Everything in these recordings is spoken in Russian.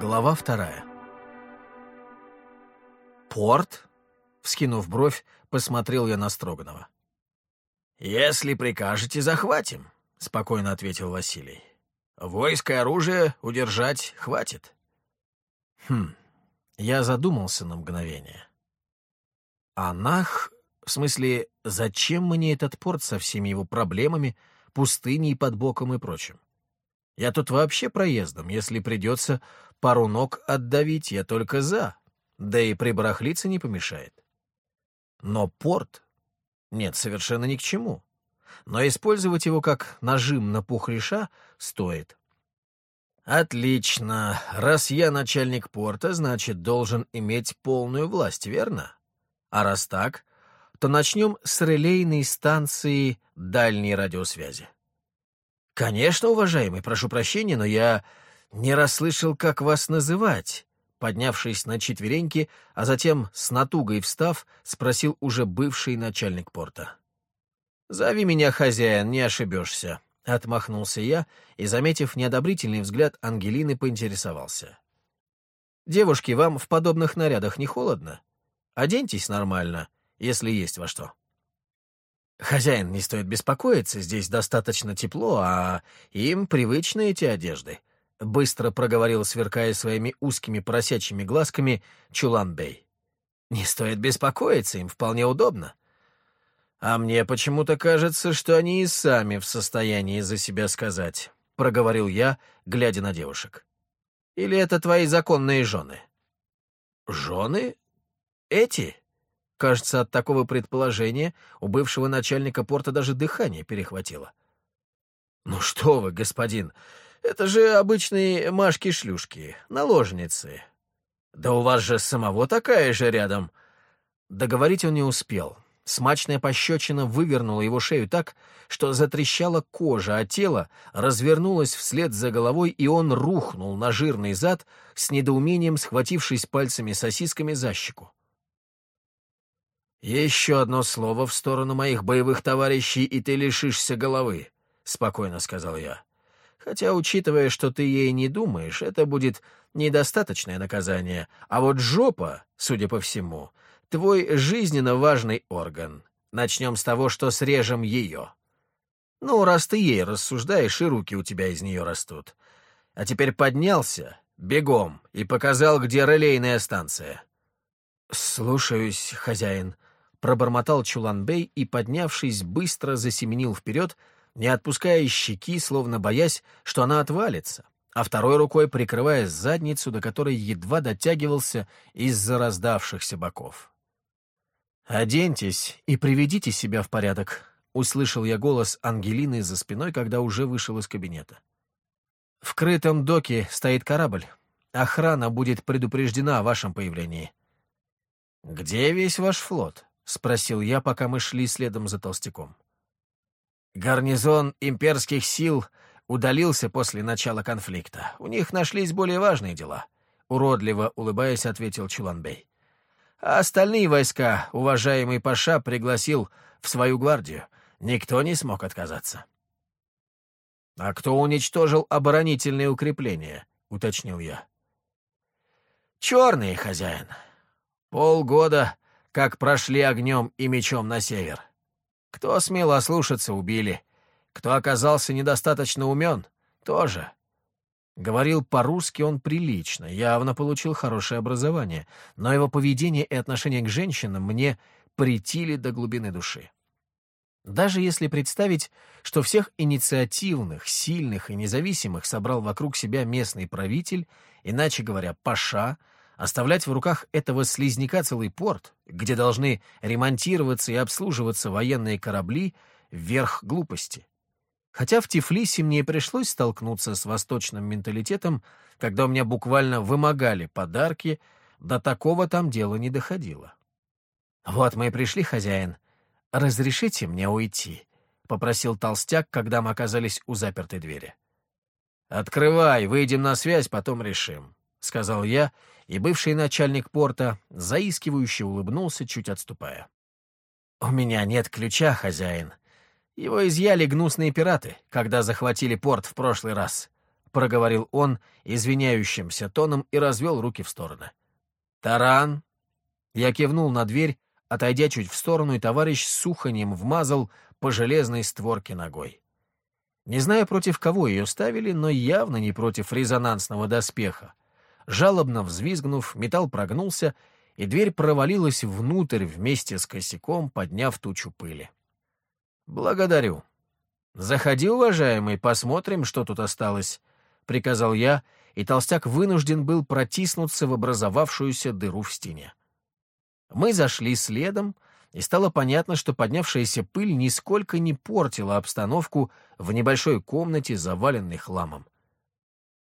Глава вторая. «Порт?» — вскинув бровь, посмотрел я на Строганова. «Если прикажете, захватим», — спокойно ответил Василий. «Войско и оружие удержать хватит». Хм, я задумался на мгновение. «Анах? В смысле, зачем мне этот порт со всеми его проблемами, пустыней под боком и прочим? Я тут вообще проездом, если придется пару ног отдавить, я только за, да и прибарахлиться не помешает. Но порт? Нет, совершенно ни к чему. Но использовать его как нажим на пухляша стоит. Отлично. Раз я начальник порта, значит, должен иметь полную власть, верно? А раз так, то начнем с релейной станции дальней радиосвязи. Конечно, уважаемый, прошу прощения, но я не расслышал, как вас называть. Поднявшись на четвереньки, а затем с натугой встав, спросил уже бывший начальник порта. «Зови меня хозяин, не ошибешься», — отмахнулся я и, заметив неодобрительный взгляд Ангелины, поинтересовался. «Девушки, вам в подобных нарядах не холодно? Оденьтесь нормально, если есть во что». «Хозяин, не стоит беспокоиться, здесь достаточно тепло, а им привычны эти одежды», — быстро проговорил, сверкая своими узкими поросячьими глазками, Чулан-бей. «Не стоит беспокоиться, им вполне удобно. А мне почему-то кажется, что они и сами в состоянии за себя сказать», — проговорил я, глядя на девушек. «Или это твои законные жены?» «Жены? Эти?» Кажется, от такого предположения у бывшего начальника порта даже дыхание перехватило. «Ну что вы, господин, это же обычные машки-шлюшки, наложницы. Да у вас же самого такая же рядом». Договорить он не успел. Смачная пощечина вывернула его шею так, что затрещала кожа, а тело развернулось вслед за головой, и он рухнул на жирный зад, с недоумением схватившись пальцами сосисками за щеку. «Еще одно слово в сторону моих боевых товарищей, и ты лишишься головы», — спокойно сказал я. «Хотя, учитывая, что ты ей не думаешь, это будет недостаточное наказание, а вот жопа, судя по всему, твой жизненно важный орган. Начнем с того, что срежем ее. Ну, раз ты ей рассуждаешь, и руки у тебя из нее растут. А теперь поднялся, бегом, и показал, где релейная станция». «Слушаюсь, хозяин», пробормотал Чуланбей и, поднявшись, быстро засеменил вперед, не отпуская щеки, словно боясь, что она отвалится, а второй рукой прикрывая задницу, до которой едва дотягивался из-за раздавшихся боков. «Оденьтесь и приведите себя в порядок», — услышал я голос Ангелины за спиной, когда уже вышел из кабинета. «В крытом доке стоит корабль. Охрана будет предупреждена о вашем появлении». «Где весь ваш флот?» — спросил я, пока мы шли следом за толстяком. Гарнизон имперских сил удалился после начала конфликта. У них нашлись более важные дела. Уродливо улыбаясь, ответил Чуланбей. А остальные войска уважаемый Паша пригласил в свою гвардию. Никто не смог отказаться. «А кто уничтожил оборонительные укрепления?» — уточнил я. «Черный хозяин. Полгода как прошли огнем и мечом на север. Кто смел ослушаться, убили. Кто оказался недостаточно умен, тоже. Говорил по-русски он прилично, явно получил хорошее образование, но его поведение и отношение к женщинам мне притили до глубины души. Даже если представить, что всех инициативных, сильных и независимых собрал вокруг себя местный правитель, иначе говоря, паша — Оставлять в руках этого слизняка целый порт, где должны ремонтироваться и обслуживаться военные корабли, — верх глупости. Хотя в Тифлисе мне пришлось столкнуться с восточным менталитетом, когда у меня буквально вымогали подарки, до такого там дело не доходило. «Вот мы и пришли, хозяин. Разрешите мне уйти?» — попросил толстяк, когда мы оказались у запертой двери. «Открывай, выйдем на связь, потом решим», — сказал я и бывший начальник порта заискивающе улыбнулся, чуть отступая. «У меня нет ключа, хозяин. Его изъяли гнусные пираты, когда захватили порт в прошлый раз», — проговорил он извиняющимся тоном и развел руки в стороны. «Таран!» Я кивнул на дверь, отойдя чуть в сторону, и товарищ с суханьем вмазал по железной створке ногой. Не знаю, против кого ее ставили, но явно не против резонансного доспеха. Жалобно взвизгнув, металл прогнулся, и дверь провалилась внутрь вместе с косяком, подняв тучу пыли. «Благодарю. Заходи, уважаемый, посмотрим, что тут осталось», — приказал я, и толстяк вынужден был протиснуться в образовавшуюся дыру в стене. Мы зашли следом, и стало понятно, что поднявшаяся пыль нисколько не портила обстановку в небольшой комнате, заваленной хламом.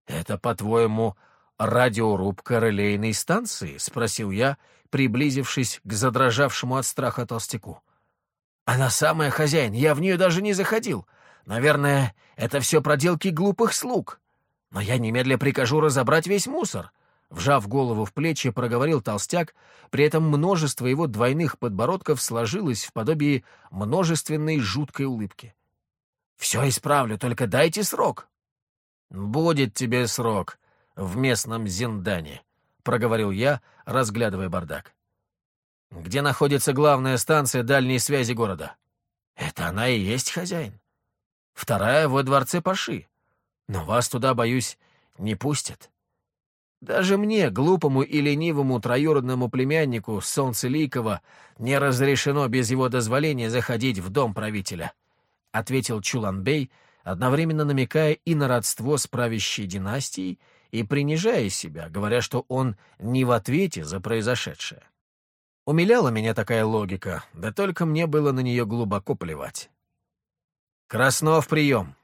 «Это, по-твоему, радиорубка релейной станции?» — спросил я, приблизившись к задрожавшему от страха толстяку. «Она самая хозяин, я в нее даже не заходил. Наверное, это все проделки глупых слуг. Но я немедля прикажу разобрать весь мусор. Вжав голову в плечи, проговорил толстяк, при этом множество его двойных подбородков сложилось в подобии множественной жуткой улыбки. «Все исправлю, только дайте срок». «Будет тебе срок в местном Зиндане», — проговорил я, разглядывая бардак. «Где находится главная станция дальней связи города?» «Это она и есть хозяин. Вторая во дворце Паши. Но вас туда, боюсь, не пустят. Даже мне, глупому и ленивому троюродному племяннику Солнцеликова, не разрешено без его дозволения заходить в дом правителя», — ответил Чуланбей, одновременно намекая и на родство с правящей династией, и принижая себя, говоря, что он не в ответе за произошедшее. Умиляла меня такая логика, да только мне было на нее глубоко плевать. «Краснов, прием!»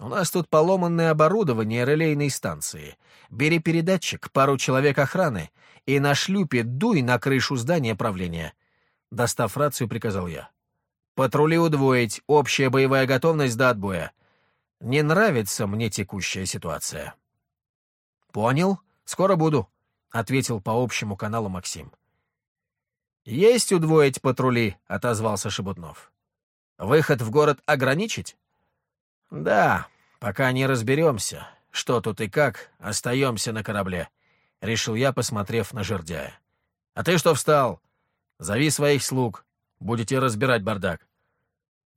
У нас тут поломанное оборудование релейной станции. Бери передатчик, пару человек охраны, и на шлюпе дуй на крышу здания правления. Достав рацию, приказал я. Патрули удвоить, общая боевая готовность до отбоя. Не нравится мне текущая ситуация. Понял, скоро буду, — ответил по общему каналу Максим. «Есть удвоить патрули», — отозвался Шебутнов. «Выход в город ограничить?» «Да, пока не разберемся, что тут и как, остаемся на корабле», — решил я, посмотрев на жердяя. «А ты что встал? Зови своих слуг, будете разбирать бардак.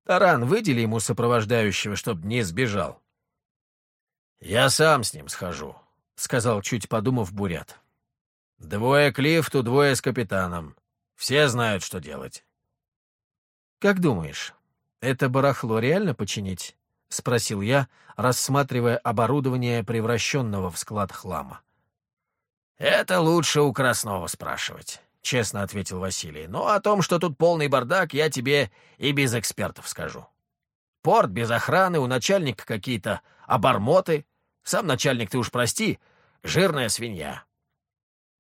Таран, выдели ему сопровождающего, чтоб не сбежал». «Я сам с ним схожу», — сказал, чуть подумав, Бурят. «Двое к лифту, двое с капитаном. Все знают, что делать». «Как думаешь, это барахло реально починить?» — спросил я, рассматривая оборудование, превращенного в склад хлама. «Это лучше у Краснова спрашивать», — честно ответил Василий. «Но о том, что тут полный бардак, я тебе и без экспертов скажу. Порт без охраны, у начальника какие-то обормоты. Сам начальник, ты уж прости, жирная свинья».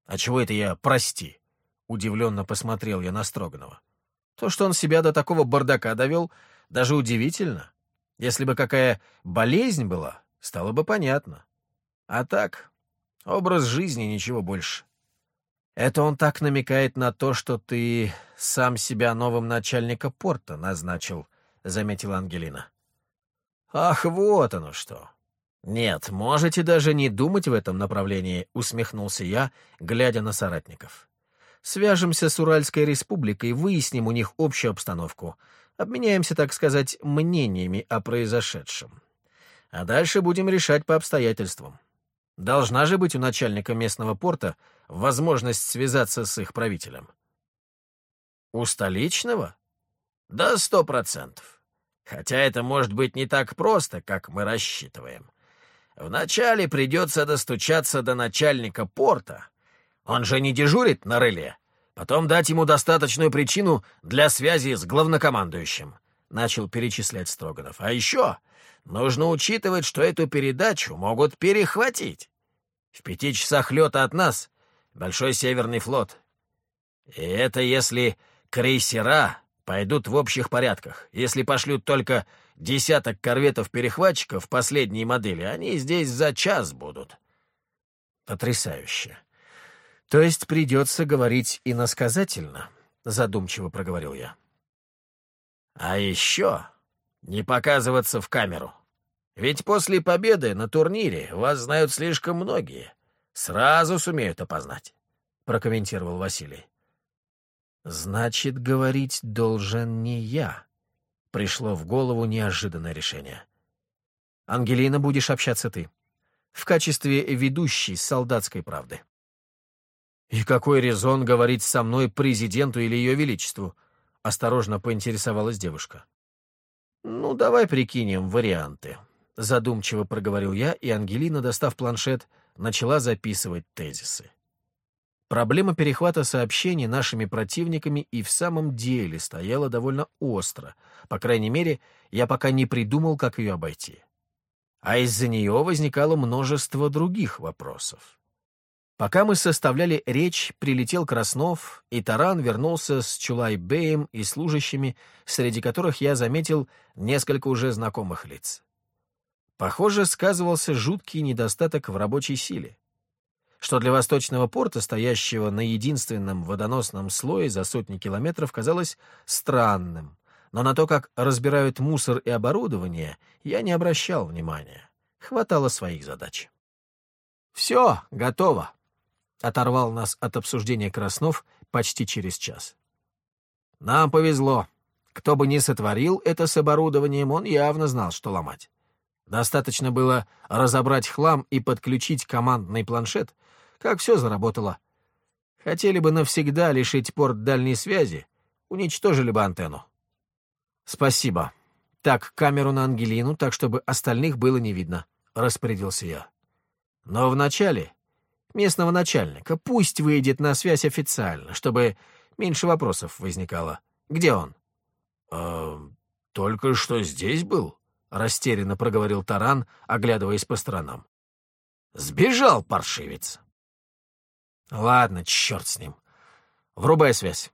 «А чего это я прости?» — удивленно посмотрел я на Строганова. «То, что он себя до такого бардака довел, даже удивительно. Если бы какая болезнь была, стало бы понятно. А так, образ жизни, ничего больше. Это он так намекает на то, что ты сам себя новым начальника порта назначил, — заметила Ангелина. Ах, вот оно что. Нет, можете даже не думать в этом направлении, — усмехнулся я, глядя на соратников. Свяжемся с Уральской республикой, выясним у них общую обстановку. Обменяемся, так сказать, мнениями о произошедшем. А дальше будем решать по обстоятельствам. Должна же быть у начальника местного порта возможность связаться с их правителем. У столичного? Да сто процентов. Хотя это может быть не так просто, как мы рассчитываем. Вначале придется достучаться до начальника порта. Он же не дежурит на реле. Потом дать ему достаточную причину для связи с главнокомандующим», — начал перечислять Строганов. «А еще нужно учитывать, что эту передачу могут перехватить. В пяти часах лета от нас Большой Северный флот. И это если крейсера пойдут в общих порядках. Если пошлют только десяток корветов-перехватчиков последней модели, они здесь за час будут». «Потрясающе. «То есть придется говорить иносказательно?» — задумчиво проговорил я. «А еще не показываться в камеру», Ведь после победы на турнире вас знают слишком многие. Сразу сумеют опознать», — прокомментировал Василий. «Значит, говорить должен не я», — пришло в голову неожиданное решение. «Ангелина, будешь общаться ты. В качестве ведущей солдатской правды». «И какой резон говорить со мной президенту или ее величеству?» — осторожно поинтересовалась девушка. «Ну, давай прикинем варианты», — задумчиво проговорил я, и Ангелина, достав планшет, начала записывать тезисы. Проблема перехвата сообщений нашими противниками и в самом деле стояла довольно остро. По крайней мере, я пока не придумал, как ее обойти. А из-за нее возникало множество других вопросов. Пока мы составляли речь, прилетел Краснов, и Таран вернулся с Чулай-Беем и служащими, среди которых я заметил несколько уже знакомых лиц. Похоже, сказывался жуткий недостаток в рабочей силе, что для восточного порта, стоящего на единственном водоносном слое за сотни километров, казалось странным, но на то, как разбирают мусор и оборудование, я не обращал внимания. Хватало своих задач. «Все, готово», — оторвал нас от обсуждения Краснов почти через час. «Нам повезло. Кто бы ни сотворил это с оборудованием, он явно знал, что ломать. Достаточно было разобрать хлам и подключить командный планшет, как все заработало. Хотели бы навсегда лишить порт дальней связи, уничтожили бы антенну. Спасибо. Так, камеру на Ангелину, так, чтобы остальных было не видно, — распорядился я. Но вначале местного начальника пусть выйдет на связь официально, чтобы меньше вопросов возникало. Где он? «Э, только что здесь был, растерянно проговорил Таран, оглядываясь по сторонам. Сбежал паршивец. Ладно, черт с ним. Врубай связь,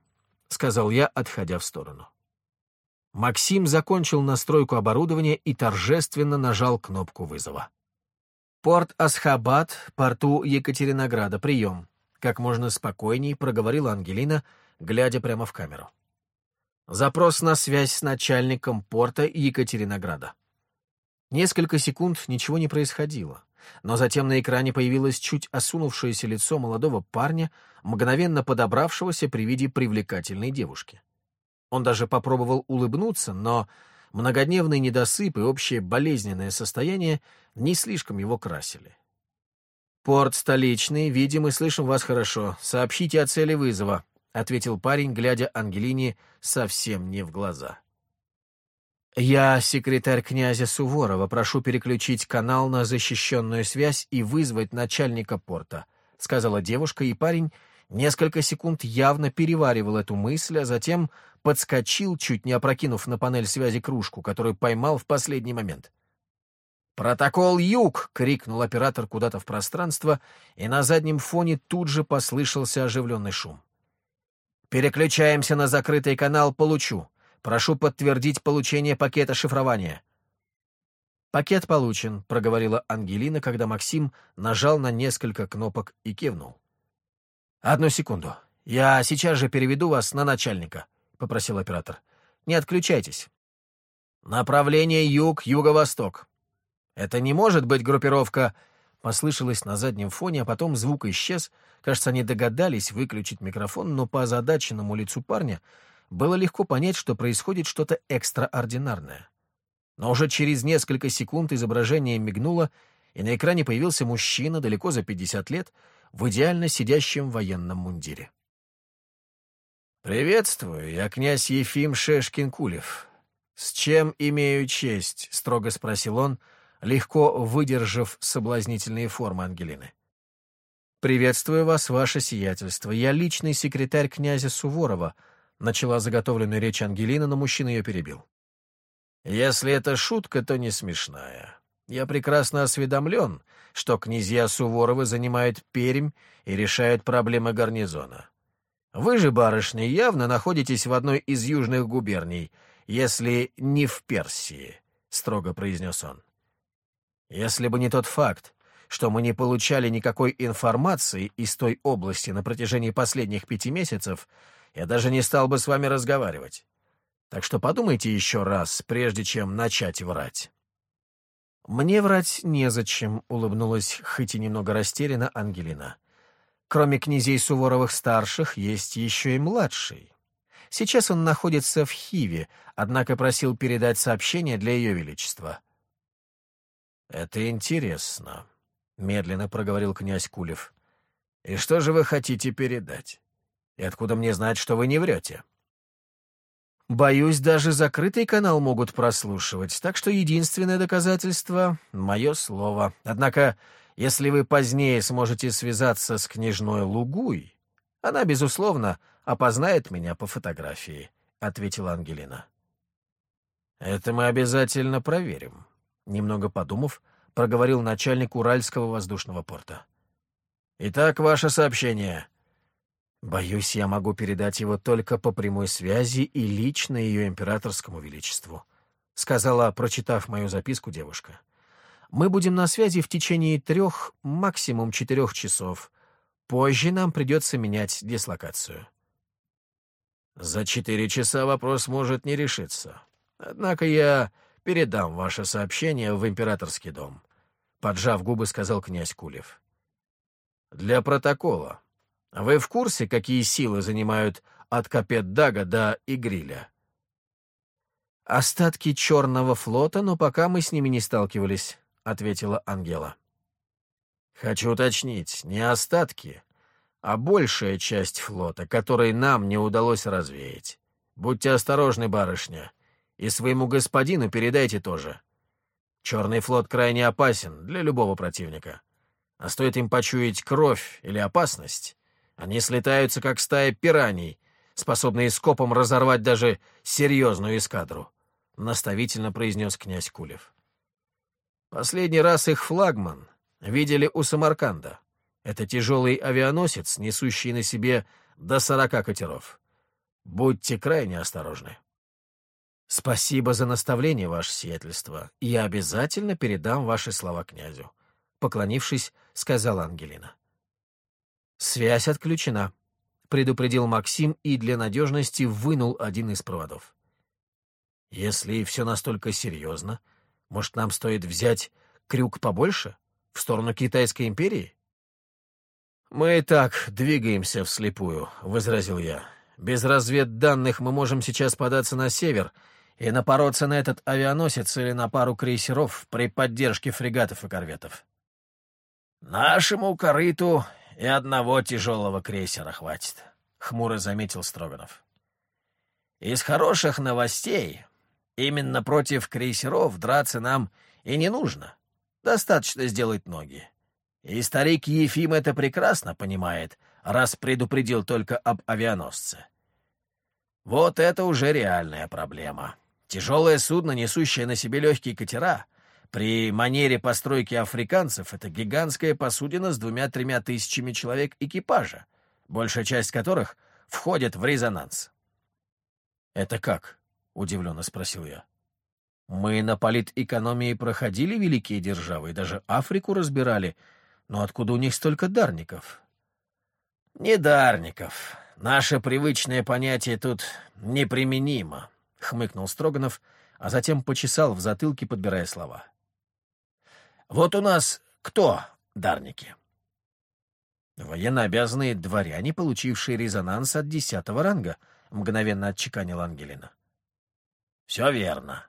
сказал я, отходя в сторону. Максим закончил настройку оборудования и торжественно нажал кнопку вызова. «Порт Асхабад, порту Екатеринограда, прием», — как можно спокойней проговорила Ангелина, глядя прямо в камеру. «Запрос на связь с начальником порта Екатеринограда». Несколько секунд ничего не происходило, но затем на экране появилось чуть осунувшееся лицо молодого парня, мгновенно подобравшегося при виде привлекательной девушки. Он даже попробовал улыбнуться, но многодневный недосып и общее болезненное состояние не слишком его красили. «Порт столичный, видим и слышим вас хорошо. Сообщите о цели вызова», — ответил парень, глядя Ангелине совсем не в глаза. «Я секретарь князя Суворова. Прошу переключить канал на защищенную связь и вызвать начальника порта», — сказала девушка, и парень несколько секунд явно переваривал эту мысль, а затем подскочил, чуть не опрокинув на панель связи кружку, которую поймал в последний момент. «Протокол Юг!» — крикнул оператор куда-то в пространство, и на заднем фоне тут же послышался оживленный шум. «Переключаемся на закрытый канал «Получу». Прошу подтвердить получение пакета шифрования». «Пакет получен», — проговорила Ангелина, когда Максим нажал на несколько кнопок и кивнул. «Одну секунду. Я сейчас же переведу вас на начальника», — попросил оператор. «Не отключайтесь». «Направление юг-юго-восток». «Это не может быть группировка...» Послышалось на заднем фоне, а потом звук исчез. Кажется, они догадались выключить микрофон, но по озадаченному лицу парня было легко понять, что происходит что-то экстраординарное. Но уже через несколько секунд изображение мигнуло, и на экране появился мужчина далеко за 50 лет в идеально сидящем военном мундире. «Приветствую, я князь Ефим Шешкин-Кулев. С чем имею честь?» — строго спросил он, легко выдержав соблазнительные формы Ангелины. «Приветствую вас, ваше сиятельство. Я личный секретарь князя Суворова», Начала заготовленную речь Ангелина, но мужчина ее перебил. «Если это шутка, то не смешная. Я прекрасно осведомлен, что князья Суворовы занимают Пермь и решают проблемы гарнизона. Вы же, барышня, явно находитесь в одной из южных губерний, если не в Персии», — строго произнес он. «Если бы не тот факт, что мы не получали никакой информации из той области на протяжении последних пяти месяцев, я даже не стал бы с вами разговаривать. Так что подумайте еще раз, прежде чем начать врать. «Мне врать незачем», — улыбнулась, хоть и немного растеряна, Ангелина. «Кроме князей Суворовых-старших, есть еще и младший. Сейчас он находится в Хиве, однако просил передать сообщение для Ее Величества». «Это интересно», — медленно проговорил князь Кулев. «И что же вы хотите передать? И откуда мне знать, что вы не врете?» Боюсь, даже закрытый канал могут прослушивать, так что единственное доказательство — мое слово. Однако, если вы позднее сможете связаться с княжной Лугуй, она, безусловно, опознает меня по фотографии», — ответила Ангелина. «Это мы обязательно проверим», — немного подумав, проговорил начальник Уральского воздушного порта. «Итак, ваше сообщение». Боюсь, я могу передать его только по прямой связи и лично ее императорскому величеству», — сказала, прочитав мою записку девушка. «Мы будем на связи в течение трех, максимум четырех часов. Позже нам придется менять дислокацию». «За четыре часа вопрос может не решиться. Однако я передам ваше сообщение в императорский дом», — поджав губы, сказал князь Кулев. «Для протокола», вы в курсе, какие силы занимают от Капет-Дага до Игриля? «Остатки Черного флота, но пока мы с ними не сталкивались», — ответила Ангела. «Хочу уточнить, не остатки, а большая часть флота, который нам не удалось развеять. Будьте осторожны, барышня, и своему господину передайте тоже. Черный флот крайне опасен для любого противника. А стоит им почуять кровь или опасность, они слетаются, как стая пираний, способные скопом разорвать даже серьезную эскадру», — наставительно произнес князь Кулев. «Последний раз их флагман видели у Самарканда. Это тяжелый авианосец, несущий на себе до сорока катеров. Будьте крайне осторожны». «Спасибо за наставление, ваше сиятельство. Я обязательно передам ваши слова князю», — поклонившись, сказала Ангелина. «Связь отключена», — предупредил Максим и для надежности вынул один из проводов. «Если все настолько серьезно, может, нам стоит взять крюк побольше? В сторону Китайской империи?» «Мы и так двигаемся вслепую», — возразил я. «Без разведданных мы можем сейчас податься на север и напороться на этот авианосец или на пару крейсеров при поддержке фрегатов и корветов». «Нашему корыту и одного тяжелого крейсера хватит», — хмуро заметил Строганов. «Из хороших новостей именно против крейсеров драться нам и не нужно. Достаточно сделать ноги. И старик Ефим это прекрасно понимает, раз предупредил только об авианосце. Вот это уже реальная проблема. Тяжелое судно, несущее на себе легкие катера — при манере постройки африканцев это гигантская посудина с двумя-тремя тысячами человек экипажа, большая часть которых входит в резонанс. «Это как?» — удивленно спросил я. «Мы на политэкономии проходили великие державы и даже Африку разбирали, но откуда у них столько дарников?» «Не дарников. Наше привычное понятие тут неприменимо», — хмыкнул Строганов, а затем почесал в затылке, подбирая слова. Вот у нас кто дарники? Военнообязанные дворяне, получившие резонанс от десятого ранга, мгновенно отчеканил Ангелина. Все верно.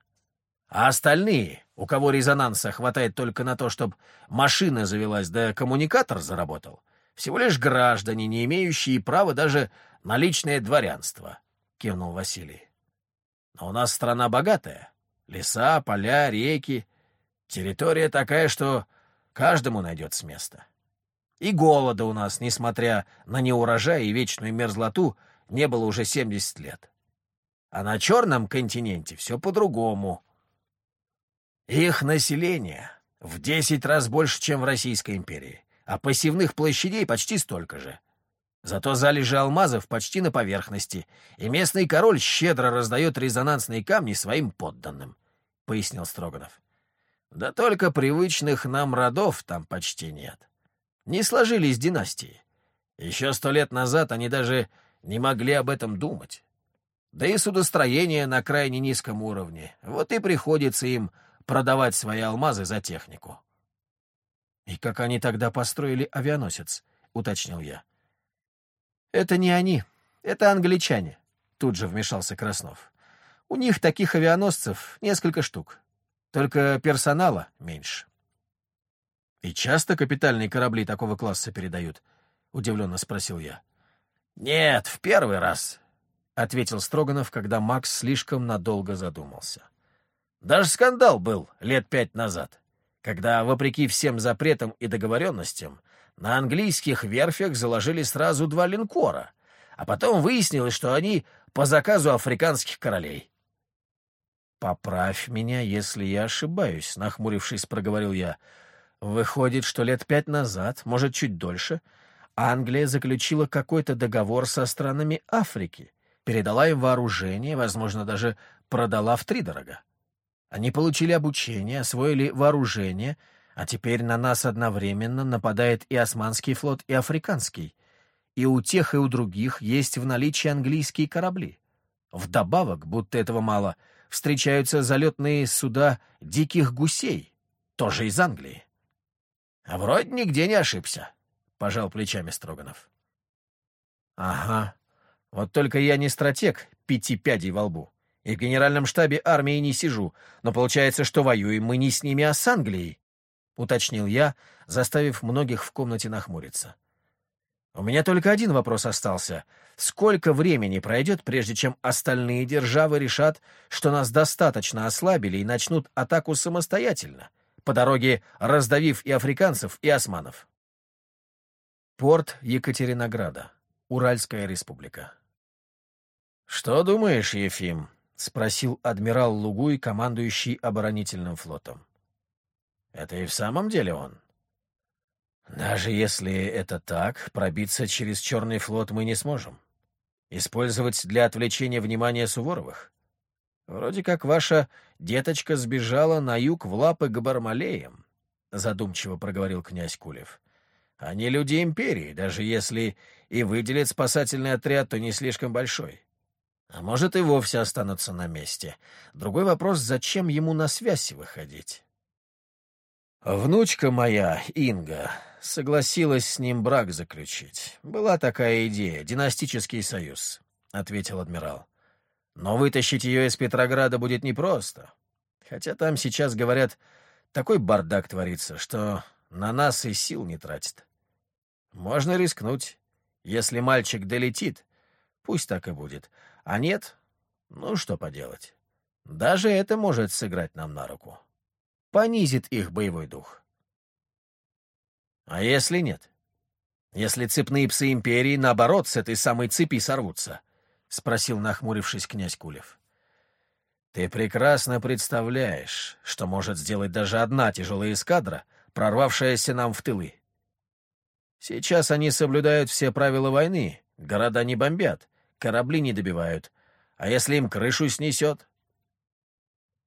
А остальные, у кого резонанса хватает только на то, чтобы машина завелась да коммуникатор заработал, всего лишь граждане, не имеющие права даже на личное дворянство, — кивнул Василий. Но у нас страна богатая. Леса, поля, реки, Территория такая, что каждому найдется место. И голода у нас, несмотря на неурожай и вечную мерзлоту, не было уже 70 лет. А на Черном континенте все по-другому. Их население в 10 раз больше, чем в Российской империи, а посевных площадей почти столько же. Зато залежи алмазов почти на поверхности, и местный король щедро раздает резонансные камни своим подданным, — пояснил Строганов. Да только привычных нам родов там почти нет. Не сложились династии. Еще сто лет назад они даже не могли об этом думать. Да и судостроение на крайне низком уровне. Вот и приходится им продавать свои алмазы за технику. «И как они тогда построили авианосец?» — уточнил я. «Это не они, это англичане», — тут же вмешался Краснов. «У них таких авианосцев несколько штук, только персонала меньше». «И часто капитальные корабли такого класса передают?» — удивленно спросил я. «Нет, в первый раз», — ответил Строганов, когда Макс слишком надолго задумался. «Даже скандал был лет пять назад, когда, вопреки всем запретам и договоренностям, на английских верфях заложили сразу два линкора, а потом выяснилось, что они по заказу африканских королей. «Поправь меня, если я ошибаюсь», — нахмурившись, проговорил я. «Выходит, что лет пять назад, может, чуть дольше, Англия заключила какой-то договор со странами Африки, передала им вооружение, возможно, даже продала втридорога. Они получили обучение, освоили вооружение, а теперь на нас одновременно нападает и османский флот, и африканский. И у тех, и у других есть в наличии английские корабли. Вдобавок, будто этого мало, встречаются залетные суда диких гусей, тоже из Англии. — А вроде нигде не ошибся, — пожал плечами Строганов. — Ага, вот только я не стратег пяти пядей во лбу, и в генеральном штабе армии не сижу, но получается, что воюем мы не с ними, а с Англией, — уточнил я, заставив многих в комнате нахмуриться. У меня только один вопрос остался. Сколько времени пройдет, прежде чем остальные державы решат, что нас достаточно ослабили и начнут атаку самостоятельно, по дороге раздавив и африканцев, и османов? Порт Екатеринограда, Уральская республика. «Что думаешь, Ефим?» — спросил адмирал Лугуй, командующий оборонительным флотом. Это и в самом деле он. Даже если это так, пробиться через Черный флот мы не сможем. Использовать для отвлечения внимания Суворовых? Вроде как ваша деточка сбежала на юг в лапы к Бармалеям, — задумчиво проговорил князь Кулев. Они люди империи, даже если и выделят спасательный отряд, то не слишком большой. А может, и вовсе останутся на месте. Другой вопрос, зачем ему на связь выходить? Внучка моя, Инга, согласилась с ним брак заключить. Была такая идея — династический союз, — ответил адмирал. Но вытащить ее из Петрограда будет непросто. Хотя там сейчас, говорят, такой бардак творится, что на нас и сил не тратит. Можно рискнуть. Если мальчик долетит, пусть так и будет. А нет, ну что поделать. Даже это может сыграть нам на руку понизит их боевой дух. А если нет? Если цепные псы империи, наоборот, с этой самой цепи сорвутся? — спросил, нахмурившись, князь Кулев. Ты прекрасно представляешь, что может сделать даже одна тяжелая эскадра, прорвавшаяся нам в тылы. Сейчас они соблюдают все правила войны, города не бомбят, корабли не добивают. А если им крышу снесет?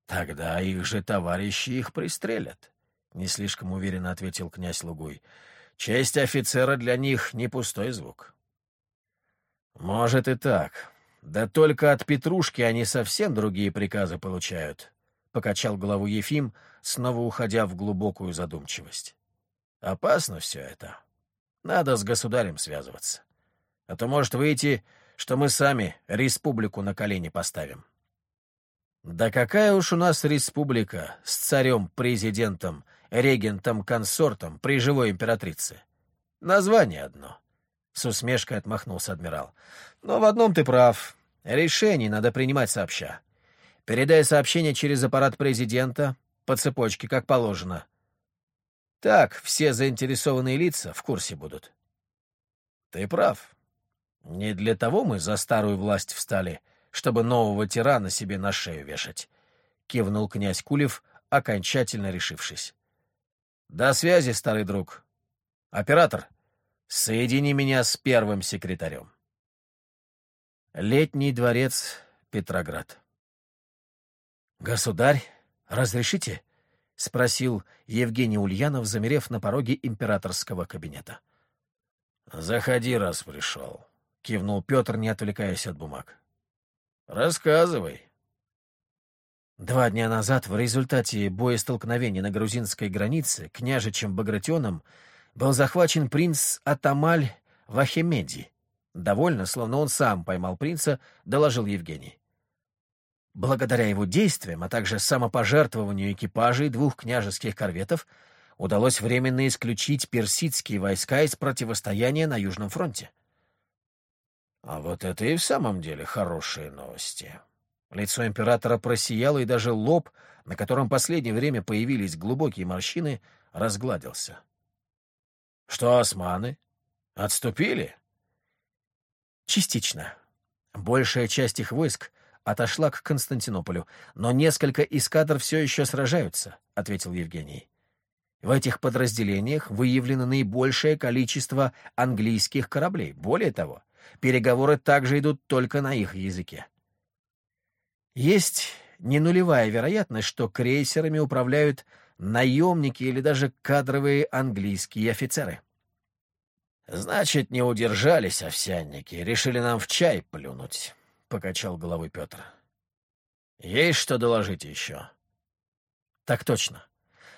Тогда их же товарищи их пристрелят, — не слишком уверенно ответил князь Лугуй. Честь офицера для них не пустой звук. Может и так. Да только от Петрушки они совсем другие приказы получают, — покачал голову Ефим, снова уходя в глубокую задумчивость. Опасно все это. Надо с государем связываться. А то может выйти, что мы сами республику на колени поставим. — да какая уж у нас республика с царем-президентом, регентом-консортом при живой императрице. Название одно. С усмешкой отмахнулся адмирал. Но в одном ты прав. Решение надо принимать сообща. Передай сообщение через аппарат президента, по цепочке, как положено. Так все заинтересованные лица в курсе будут. Ты прав. Не для того мы за старую власть встали — чтобы нового тирана себе на шею вешать», — кивнул князь Кулев, окончательно решившись. «До связи, старый друг. Оператор, соедини меня с первым секретарем». Летний дворец, Петроград. «Государь, разрешите?» — спросил Евгений Ульянов, замерев на пороге императорского кабинета. «Заходи, раз пришел», — кивнул Петр, не отвлекаясь от бумаг. Рассказывай. Два дня назад в результате боестолкновения на грузинской границе княжичем Багратионом был захвачен принц Атамаль Вахемеди. Довольно, словно он сам поймал принца, доложил Евгений. Благодаря его действиям, а также самопожертвованию экипажей двух княжеских корветов, удалось временно исключить персидские войска из противостояния на Южном фронте. А вот это и в самом деле хорошие новости. Лицо императора просияло, и даже лоб, на котором последнее время появились глубокие морщины, разгладился. — Что османы? Отступили? — Частично. Большая часть их войск отошла к Константинополю, но несколько эскадр все еще сражаются, — ответил Евгений. В этих подразделениях выявлено наибольшее количество английских кораблей. Более того, переговоры также идут только на их языке. Есть не нулевая вероятность, что крейсерами управляют наемники или даже кадровые английские офицеры. «Значит, не удержались овсянники, решили нам в чай плюнуть», — покачал головой Петр. «Есть что доложить еще?» «Так точно.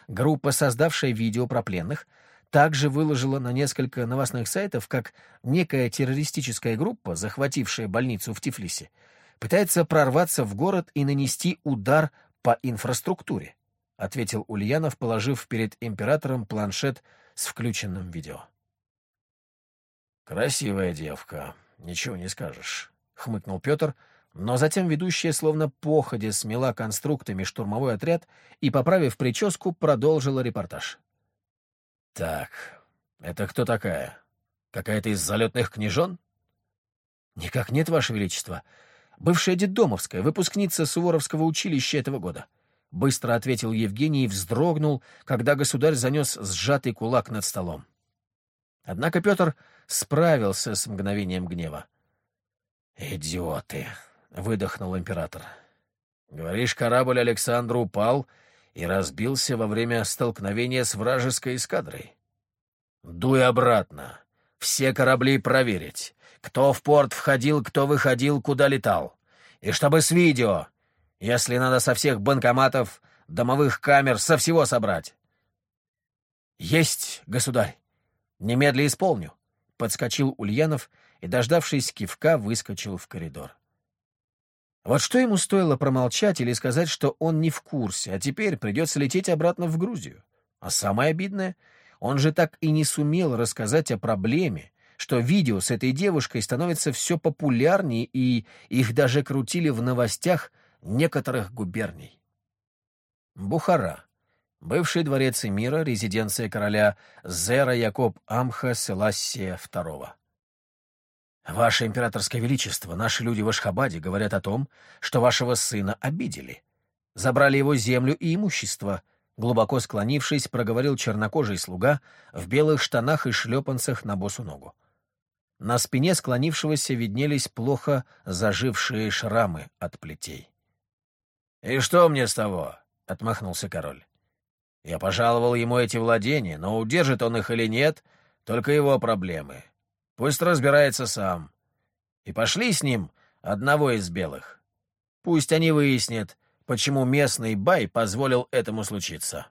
Группа, создавшая видео про пленных, также выложила на несколько новостных сайтов, как некая террористическая группа, захватившая больницу в Тифлисе, пытается прорваться в город и нанести удар по инфраструктуре», — ответил Ульянов, положив перед императором планшет с включенным видео. «Красивая девка, ничего не скажешь», — хмыкнул Петр, но затем ведущая словно походе смела конструктами штурмовой отряд и, поправив прическу, продолжила репортаж. «Так, это кто такая? Какая-то из залетных княжон?» «Никак нет, Ваше Величество. Бывшая детдомовская, выпускница Суворовского училища этого года», — быстро ответил Евгений и вздрогнул, когда государь занес сжатый кулак над столом. Однако Петр справился с мгновением гнева. «Идиоты!» — выдохнул император. «Говоришь, корабль Александра упал и разбился во время столкновения с вражеской эскадрой? Дуй обратно. Все корабли проверить. Кто в порт входил, кто выходил, куда летал. И чтобы с видео, если надо со всех банкоматов, домовых камер, со всего собрать». «Есть, государь!» «Немедля исполню», — подскочил Ульянов и, дождавшись кивка, выскочил в коридор. Вот что ему стоило промолчать или сказать, что он не в курсе, а теперь придется лететь обратно в Грузию. А самое обидное, он же так и не сумел рассказать о проблеме, что видео с этой девушкой становится все популярнее, и их даже крутили в новостях некоторых губерний. Бухара. Бывший дворец Эмира, резиденция короля Зера Якоб Амха Селассия II. «Ваше императорское величество, наши люди в Ашхабаде говорят о том, что вашего сына обидели. Забрали его землю и имущество», — глубоко склонившись, проговорил чернокожий слуга в белых штанах и шлепанцах на босу ногу. На спине склонившегося виднелись плохо зажившие шрамы от плетей. «И что мне с того?» — отмахнулся король. Я пожаловал ему эти владения, но удержит он их или нет, только его проблемы. Пусть разбирается сам. И пошли с ним одного из белых. Пусть они выяснят, почему местный бай позволил этому случиться.